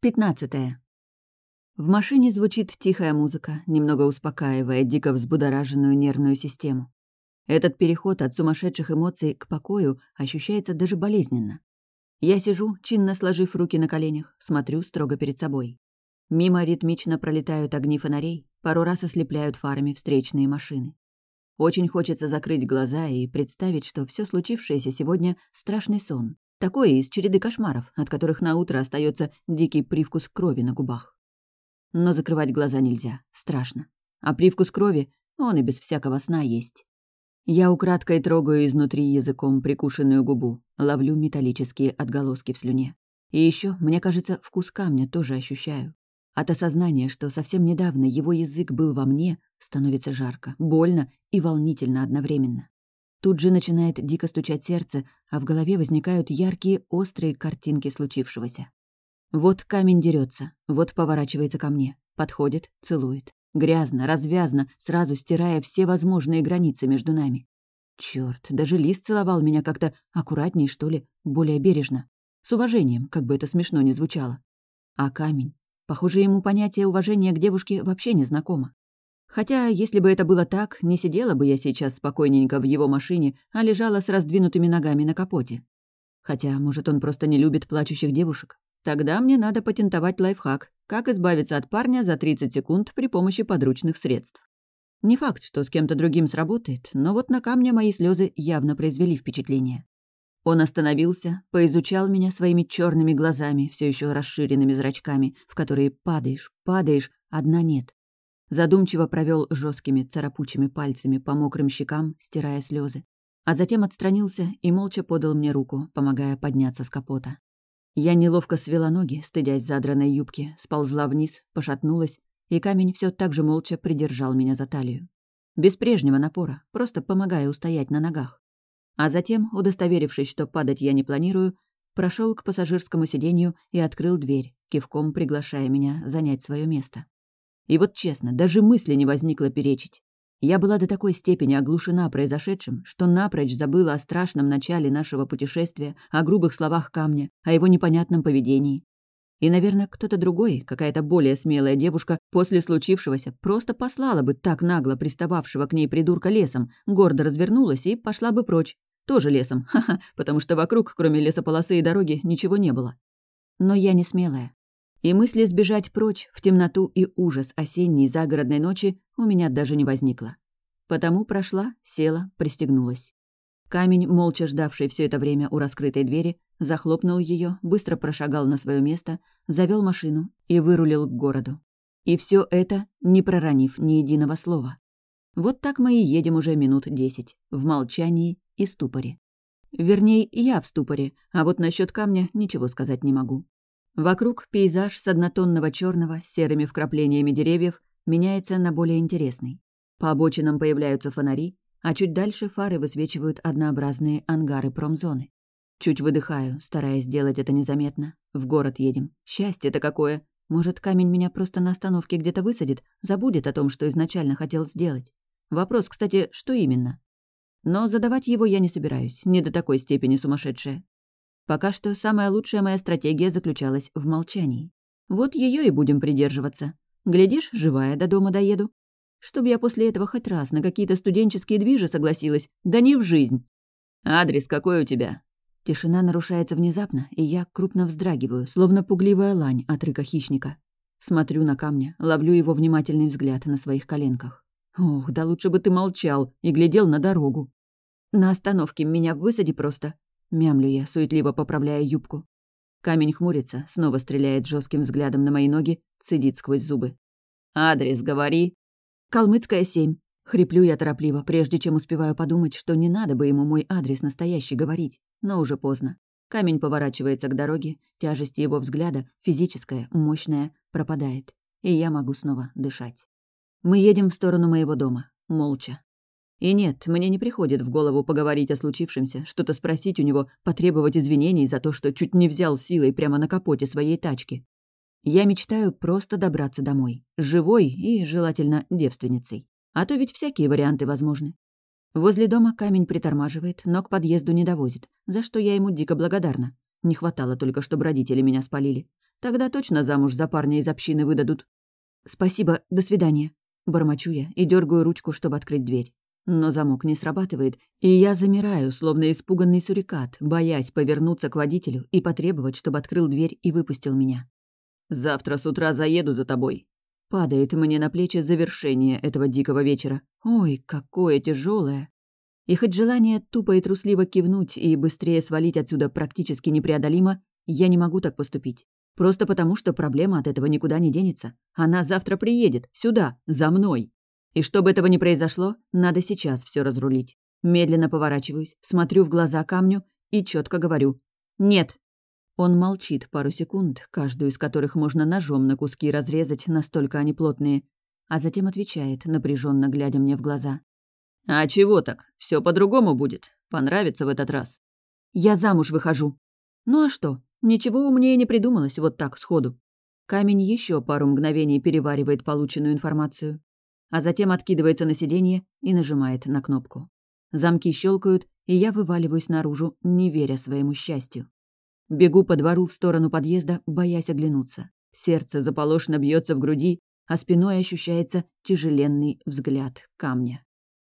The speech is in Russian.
Пятнадцатое. В машине звучит тихая музыка, немного успокаивая дико взбудораженную нервную систему. Этот переход от сумасшедших эмоций к покою ощущается даже болезненно. Я сижу, чинно сложив руки на коленях, смотрю строго перед собой. Мимо ритмично пролетают огни фонарей, пару раз ослепляют фарами встречные машины. Очень хочется закрыть глаза и представить, что все случившееся сегодня — страшный сон, Такое из череды кошмаров, от которых на утро остается дикий привкус крови на губах. Но закрывать глаза нельзя, страшно. А привкус крови, он и без всякого сна есть. Я украдкой трогаю изнутри языком прикушенную губу, ловлю металлические отголоски в слюне. И еще, мне кажется, вкус камня тоже ощущаю. От осознания, что совсем недавно его язык был во мне, становится жарко, больно и волнительно одновременно. Тут же начинает дико стучать сердце, а в голове возникают яркие, острые картинки случившегося. Вот камень дерется, вот поворачивается ко мне, подходит, целует. Грязно, развязно, сразу стирая все возможные границы между нами. Черт, даже лист целовал меня как-то аккуратней, что ли, более бережно. С уважением, как бы это смешно ни звучало. А камень? Похоже, ему понятие уважения к девушке вообще не знакомо. Хотя, если бы это было так, не сидела бы я сейчас спокойненько в его машине, а лежала с раздвинутыми ногами на капоте. Хотя, может, он просто не любит плачущих девушек. Тогда мне надо патентовать лайфхак, как избавиться от парня за 30 секунд при помощи подручных средств. Не факт, что с кем-то другим сработает, но вот на камне мои слезы явно произвели впечатление. Он остановился, поизучал меня своими черными глазами, все еще расширенными зрачками, в которые падаешь, падаешь, одна нет. Задумчиво провел жесткими царапучими пальцами по мокрым щекам, стирая слезы, а затем отстранился и молча подал мне руку, помогая подняться с капота. Я неловко свела ноги, стыдясь задранной юбки, сползла вниз, пошатнулась, и камень все так же молча придержал меня за талию. Без прежнего напора, просто помогая устоять на ногах. А затем, удостоверившись, что падать я не планирую, прошел к пассажирскому сиденью и открыл дверь, кивком приглашая меня занять свое место. И вот честно, даже мысли не возникло перечить. Я была до такой степени оглушена произошедшим, что напрочь забыла о страшном начале нашего путешествия, о грубых словах камня, о его непонятном поведении. И, наверное, кто-то другой, какая-то более смелая девушка, после случившегося просто послала бы так нагло пристававшего к ней придурка лесом, гордо развернулась и пошла бы прочь. Тоже лесом, ха-ха, потому что вокруг, кроме лесополосы и дороги, ничего не было. Но я не смелая. И мысли сбежать прочь в темноту и ужас осенней загородной ночи у меня даже не возникло. Потому прошла, села, пристегнулась. Камень, молча ждавший все это время у раскрытой двери, захлопнул ее, быстро прошагал на свое место, завел машину и вырулил к городу. И все это, не проронив ни единого слова. Вот так мы и едем уже минут десять, в молчании и ступоре. Вернее, я в ступоре, а вот насчет камня ничего сказать не могу. Вокруг пейзаж с однотонного черного с серыми вкраплениями деревьев меняется на более интересный. По обочинам появляются фонари, а чуть дальше фары высвечивают однообразные ангары промзоны. Чуть выдыхаю, стараясь сделать это незаметно. В город едем. Счастье-то какое! Может, камень меня просто на остановке где-то высадит, забудет о том, что изначально хотел сделать. Вопрос, кстати, что именно? Но задавать его я не собираюсь, не до такой степени сумасшедшая. Пока что самая лучшая моя стратегия заключалась в молчании. Вот ее и будем придерживаться. Глядишь, живая до дома доеду. Чтоб я после этого хоть раз на какие-то студенческие движи согласилась, да не в жизнь. «Адрес какой у тебя?» Тишина нарушается внезапно, и я крупно вздрагиваю, словно пугливая лань от рыка хищника. Смотрю на камня, ловлю его внимательный взгляд на своих коленках. Ох, да лучше бы ты молчал и глядел на дорогу. На остановке меня высади просто, Мямлю я, суетливо поправляя юбку. Камень хмурится, снова стреляет жестким взглядом на мои ноги, цедит сквозь зубы. «Адрес говори». «Калмыцкая, 7». Хриплю я торопливо, прежде чем успеваю подумать, что не надо бы ему мой адрес настоящий говорить. Но уже поздно. Камень поворачивается к дороге, тяжесть его взгляда, физическая, мощная, пропадает. И я могу снова дышать. Мы едем в сторону моего дома, молча, и нет, мне не приходит в голову поговорить о случившемся, что-то спросить у него, потребовать извинений за то, что чуть не взял силой прямо на капоте своей тачки. Я мечтаю просто добраться домой, живой и, желательно, девственницей. А то ведь всякие варианты возможны. Возле дома камень притормаживает, но к подъезду не довозит, за что я ему дико благодарна. Не хватало только, чтобы родители меня спалили. Тогда точно замуж за парня из общины выдадут. «Спасибо, до свидания», — бормочу я и дергаю ручку, чтобы открыть дверь. Но замок не срабатывает, и я замираю, словно испуганный сурикат, боясь повернуться к водителю и потребовать, чтобы открыл дверь и выпустил меня. «Завтра с утра заеду за тобой». Падает мне на плечи завершение этого дикого вечера. Ой, какое тяжелое. И хоть желание тупо и трусливо кивнуть и быстрее свалить отсюда практически непреодолимо, я не могу так поступить. Просто потому, что проблема от этого никуда не денется. Она завтра приедет, сюда, за мной. И чтобы этого не произошло, надо сейчас все разрулить. Медленно поворачиваюсь, смотрю в глаза камню и четко говорю «Нет». Он молчит пару секунд, каждую из которых можно ножом на куски разрезать, настолько они плотные, а затем отвечает, напряженно глядя мне в глаза. «А чего так? Все по-другому будет. Понравится в этот раз». «Я замуж выхожу». «Ну а что? Ничего умнее не придумалось вот так сходу. Камень еще пару мгновений переваривает полученную информацию, а затем откидывается на сиденье и нажимает на кнопку. Замки щелкают, и я вываливаюсь наружу, не веря своему счастью. Бегу по двору в сторону подъезда, боясь оглянуться. Сердце заполошно бьется в груди, а спиной ощущается тяжеленный взгляд камня.